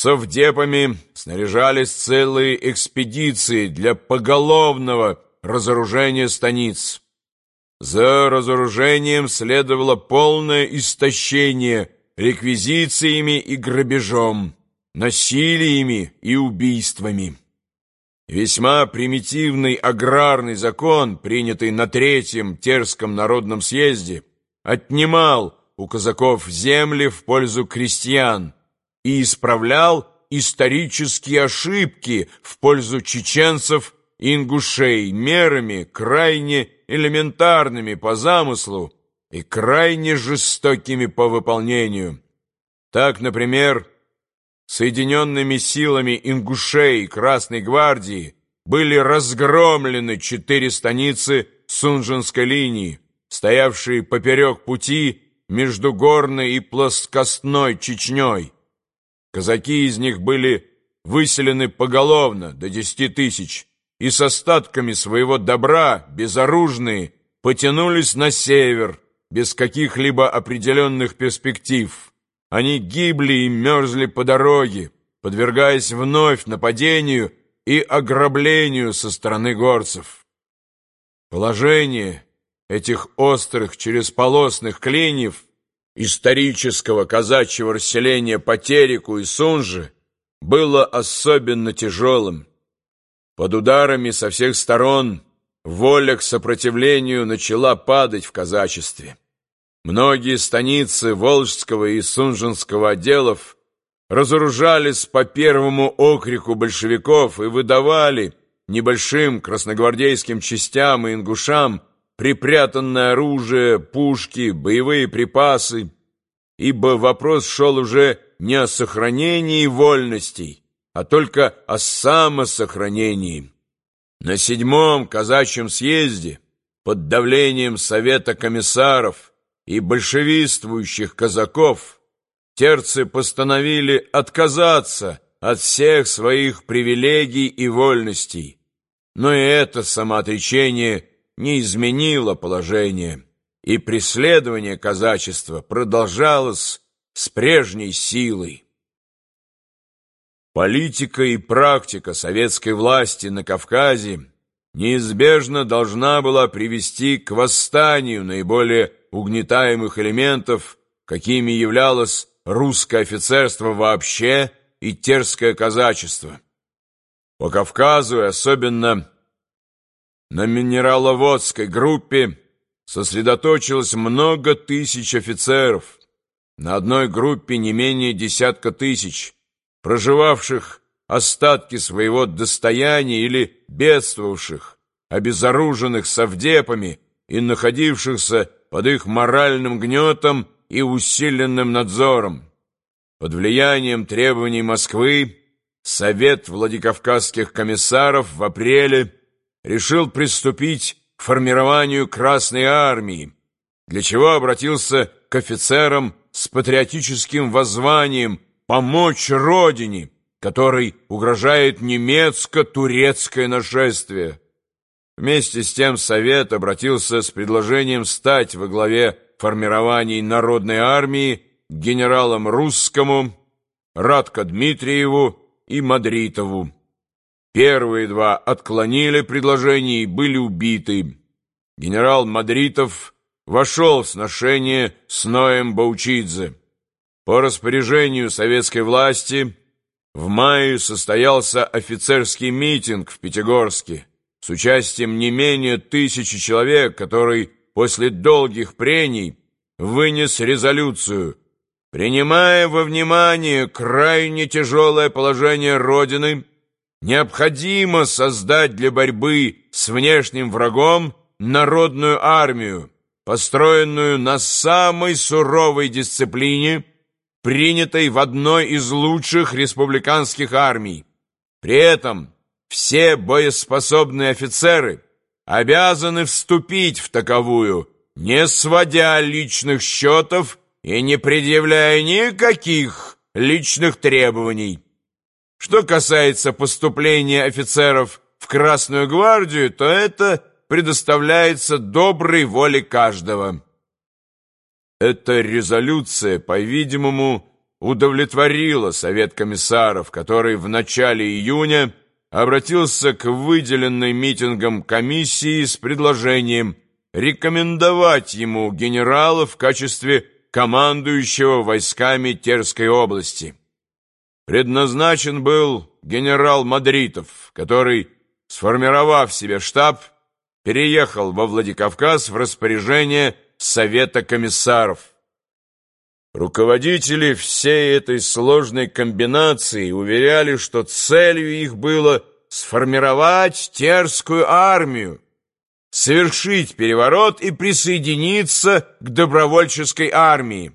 совдепами снаряжались целые экспедиции для поголовного разоружения станиц. За разоружением следовало полное истощение реквизициями и грабежом, насилиями и убийствами. Весьма примитивный аграрный закон, принятый на Третьем Терском народном съезде, отнимал у казаков земли в пользу крестьян и исправлял исторические ошибки в пользу чеченцев и ингушей мерами крайне элементарными по замыслу и крайне жестокими по выполнению. Так, например, соединенными силами ингушей Красной гвардии были разгромлены четыре станицы Сунжинской линии, стоявшие поперек пути между горной и плоскостной Чечней. Казаки из них были выселены поголовно до десяти тысяч, и с остатками своего добра, безоружные, потянулись на север, без каких-либо определенных перспектив. Они гибли и мерзли по дороге, подвергаясь вновь нападению и ограблению со стороны горцев. Положение этих острых чересполосных клиньев исторического казачьего расселения по Тереку и Сунже было особенно тяжелым. Под ударами со всех сторон воля к сопротивлению начала падать в казачестве. Многие станицы Волжского и Сунжинского отделов разоружались по первому окрику большевиков и выдавали небольшим красногвардейским частям и ингушам припрятанное оружие, пушки, боевые припасы, ибо вопрос шел уже не о сохранении вольностей, а только о самосохранении. На седьмом казачьем съезде под давлением Совета комиссаров и большевистствующих казаков, терцы постановили отказаться от всех своих привилегий и вольностей. Но и это самоотречение не изменило положение, и преследование казачества продолжалось с прежней силой. Политика и практика советской власти на Кавказе неизбежно должна была привести к восстанию наиболее угнетаемых элементов, какими являлось русское офицерство вообще и терское казачество. По Кавказу и особенно на минераловодской группе сосредоточилось много тысяч офицеров, на одной группе не менее десятка тысяч, проживавших остатки своего достояния или бедствовавших, обезоруженных совдепами и находившихся под их моральным гнетом и усиленным надзором. Под влиянием требований Москвы Совет Владикавказских комиссаров в апреле решил приступить к формированию Красной Армии, для чего обратился к офицерам с патриотическим воззванием помочь Родине, которой угрожает немецко-турецкое нашествие. Вместе с тем Совет обратился с предложением стать во главе формирований Народной армии генералам Русскому, Радко Дмитриеву и Мадритову. Первые два отклонили предложение и были убиты. Генерал Мадритов вошел в сношение с Ноем Баучидзе. По распоряжению советской власти в мае состоялся офицерский митинг в Пятигорске с участием не менее тысячи человек, который после долгих прений вынес резолюцию, принимая во внимание крайне тяжелое положение Родины, необходимо создать для борьбы с внешним врагом народную армию, построенную на самой суровой дисциплине, принятой в одной из лучших республиканских армий. При этом все боеспособные офицеры обязаны вступить в таковую, не сводя личных счетов и не предъявляя никаких личных требований. Что касается поступления офицеров в Красную гвардию, то это предоставляется доброй воле каждого. Эта резолюция, по-видимому, удовлетворило Совет комиссаров, который в начале июня обратился к выделенной митингом комиссии с предложением рекомендовать ему генерала в качестве командующего войсками Терской области. Предназначен был генерал Мадритов, который, сформировав себе штаб, переехал во Владикавказ в распоряжение Совета комиссаров. Руководители всей этой сложной комбинации уверяли, что целью их было сформировать терскую армию, совершить переворот и присоединиться к добровольческой армии.